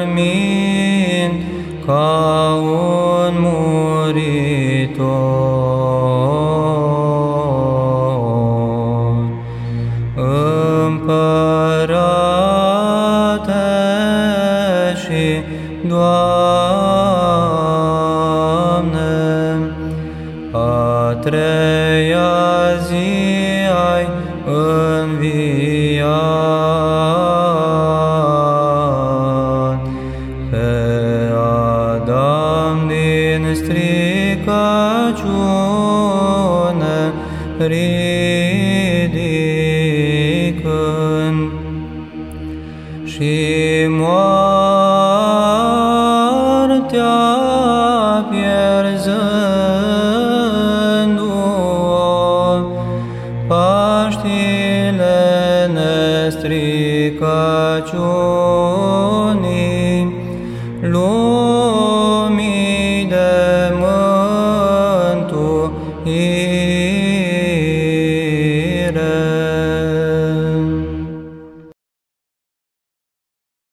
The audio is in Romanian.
dormind ca un muritor. Împărate și Doamne, a treia zi ai înviat. Stricăciune ridicând și moartea pierzându-o, Paștile nestricăciunii, He